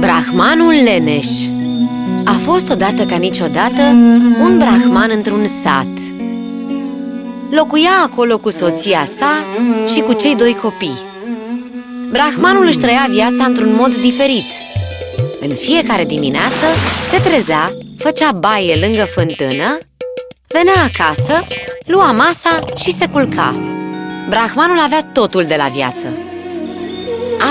Brahmanul Leneș. A fost odată ca niciodată un brahman într-un sat. Locuia acolo cu soția sa și cu cei doi copii. Brahmanul își trăia viața într-un mod diferit. În fiecare dimineață se trezea, făcea baie lângă fântână Venea acasă, lua masa și se culca Brahmanul avea totul de la viață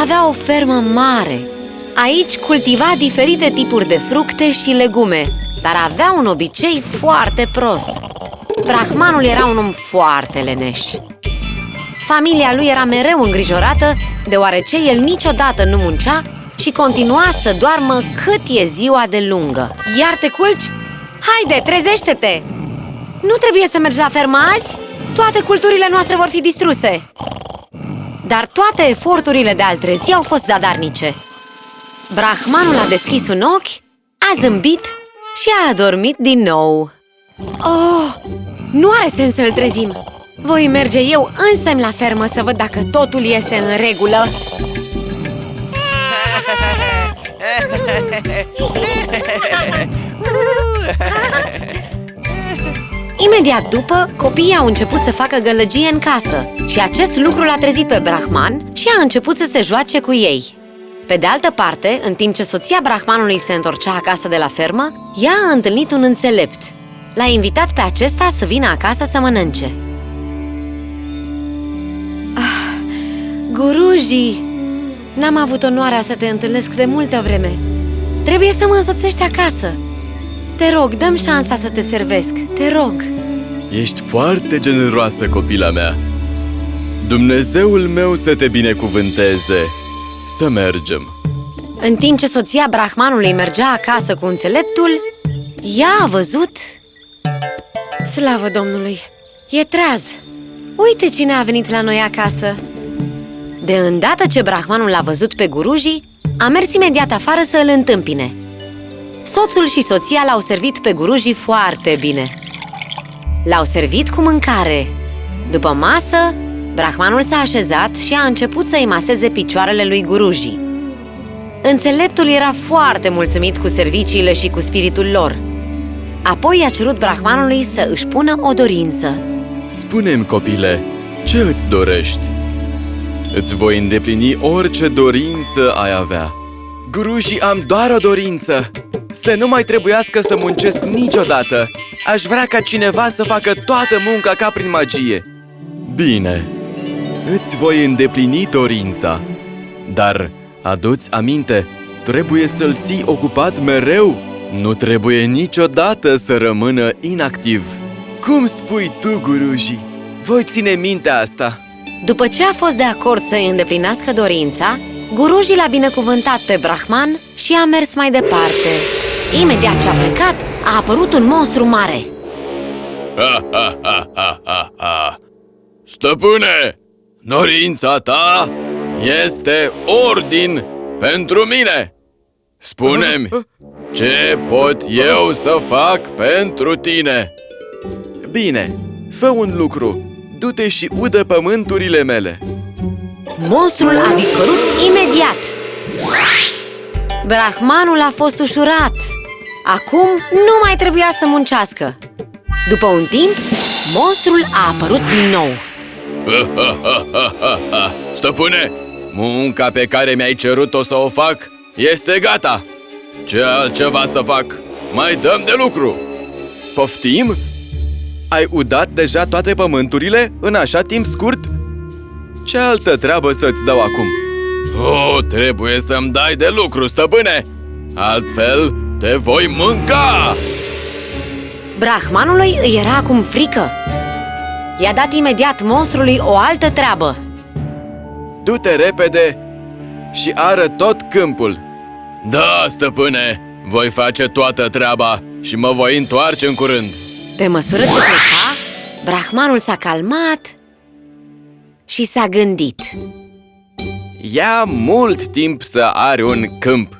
Avea o fermă mare Aici cultiva diferite tipuri de fructe și legume Dar avea un obicei foarte prost Brahmanul era un om foarte leneș Familia lui era mereu îngrijorată Deoarece el niciodată nu muncea Și continua să doarmă cât e ziua de lungă Iar te culci? Haide, trezește-te! Nu trebuie să mergi la fermă azi? Toate culturile noastre vor fi distruse. Dar toate eforturile de a-l trezi au fost zadarnice. Brahmanul a deschis un ochi, a zâmbit și a adormit din nou. Oh, nu are sens să-l trezim. Voi merge eu însă la fermă să văd dacă totul este în regulă Imediat după, copiii au început să facă gălăgie în casă Și acest lucru l-a trezit pe Brahman și a început să se joace cu ei. Pe de altă parte, în timp ce soția Brahmanului se întorcea acasă de la fermă Ea a întâlnit un înțelept. L-a invitat pe acesta să vină acasă să mănânce. Ah, Guruji, n-am avut onoarea să te întâlnesc de multă vreme. Trebuie să mă însoțești acasă. Te rog, dăm șansa să te servesc, te rog Ești foarte generoasă, copila mea Dumnezeul meu să te binecuvânteze Să mergem În timp ce soția Brahmanului mergea acasă cu înțeleptul Ea a văzut... Slavă Domnului! E treaz! Uite cine a venit la noi acasă! De îndată ce Brahmanul l-a văzut pe Guruji, a mers imediat afară să îl întâmpine Soțul și soția l-au servit pe Guruji foarte bine L-au servit cu mâncare. După masă, Brahmanul s-a așezat și a început să-i maseze picioarele lui Guruji. Înțeleptul era foarte mulțumit cu serviciile și cu spiritul lor. Apoi i-a cerut Brahmanului să își pună o dorință. Spune-mi, copile, ce îți dorești? Îți voi îndeplini orice dorință ai avea. Guruji, am doar o dorință Să nu mai trebuiască să muncesc niciodată. Aș vrea ca cineva să facă toată munca ca prin magie. Bine, îți voi îndeplini dorința. Dar aduți aminte, trebuie să-l ții ocupat mereu. Nu trebuie niciodată să rămână inactiv. Cum spui tu, Guruji? Voi ține minte asta. După ce a fost de acord să îi îndeplinească dorința, Guruji l-a binecuvântat pe Brahman și a mers mai departe. Imediat ce a plecat, a apărut un monstru mare. Ha, ha, ha, ha, ha, ha. Stăpâne, dorința ta este ordin pentru mine Spune-mi, ce pot eu să fac pentru tine? Bine, fă un lucru Du-te și udă pământurile mele Monstrul a dispărut imediat. Brahmanul a fost ușurat. Acum nu mai trebuia să muncească. După un timp, monstrul a apărut din nou. Stăpâne, munca pe care mi-ai cerut-o să o fac este gata Ce altceva să fac? Mai dăm de lucru Poftim? Ai udat deja toate pământurile în așa timp scurt? Ce altă treabă să-ți dau acum? Oh, trebuie să-mi dai de lucru, stăpâne Altfel te voi mânca! Brahmanului îi era acum frică. I-a dat imediat monstrului o altă treabă. Du-te repede și ară tot câmpul Da, stăpâne, voi face toată treaba și mă voi întoarce în curând Pe măsură ce pleca, Brahmanul s-a calmat și s-a gândit. Ia mult timp să ari un câmp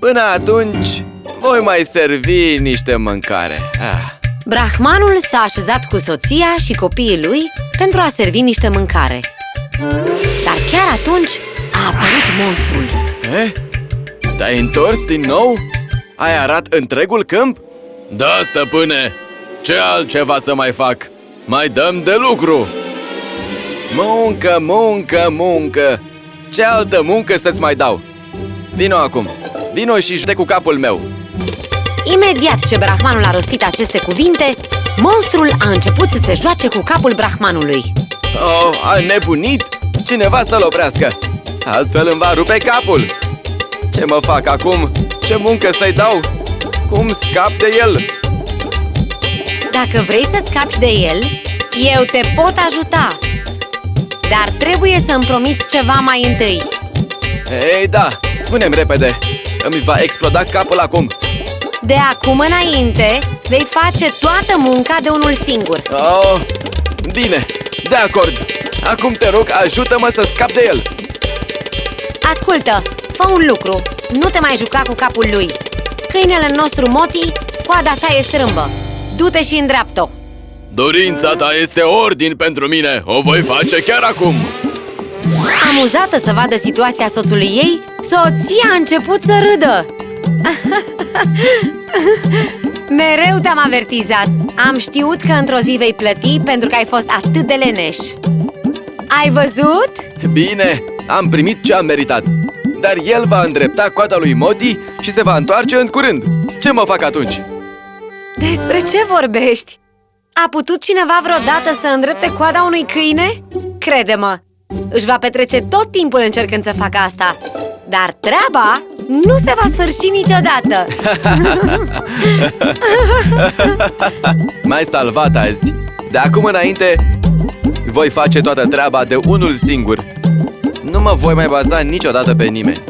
Până atunci voi mai servi niște mâncare ah. Brahmanul s-a așezat cu soția și copiii lui pentru a servi niște mâncare. Dar chiar atunci a apărut monstrul. Eh? Te-ai întors din nou? Ai arat întregul câmp? Da, stăpâne! Ce altceva să mai fac? Mai dăm de lucru! Muncă, muncă, muncă! Ce altă muncă să-ți mai dau? Vino acum! Vino și jute cu capul meu! Imediat ce Brahmanul a rostit aceste cuvinte, monstrul a început să se joace cu capul Brahmanului. Oh, a nebunit? Cineva să-l oprească! Altfel îmi va rupe capul! Ce mă fac acum? Ce muncă să-i dau? Cum scap de el? Dacă vrei să scapi de el, eu te pot ajuta. Dar trebuie să-mi promiți ceva mai întâi. Ei, da, spune-mi repede! Îmi va exploda capul acum! De acum înainte, vei face toată munca de unul singur. Oh, bine, de acord! Acum te rog, ajută-mă să scap de el! Ascultă, fă un lucru. Nu te mai juca cu capul lui. Câinele nostru Moti, coada sa e strâmbă. Du-te și îndreaptă-o. Dorința ta este ordin pentru mine! O voi face chiar acum! Amuzată să vadă situația soțului ei, soția a început să râdă. Mereu te-am avertizat. Am știut că într-o zi vei plăti pentru că ai fost atât de leneș. Ai văzut? Bine, am primit ce am meritat Dar el va îndrepta coada lui Moti și se va întoarce în curând Ce mă fac atunci? Despre ce vorbești? A putut cineva vreodată să îndrepte coada unui câine? Crede-mă, își va petrece tot timpul încercând să facă asta Dar treaba nu se va sfârși niciodată M-ai salvat azi De acum înainte voi face toată treaba de unul singur Nu mă voi mai baza niciodată pe nimeni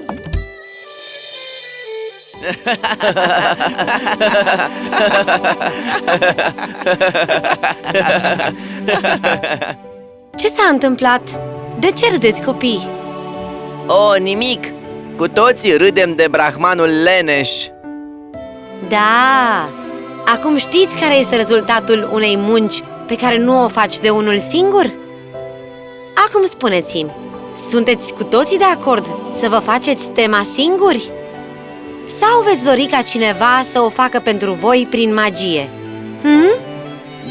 Ce s-a întâmplat? De ce râdeți copii? O, nimic! Cu toții râdem de brahmanul leneș Da, acum știți care este rezultatul unei munci pe care nu o faci de unul singur? Acum spuneți-mi, sunteți cu toții de acord să vă faceți tema singuri? Sau veți dori ca cineva să o facă pentru voi prin magie? Hmm?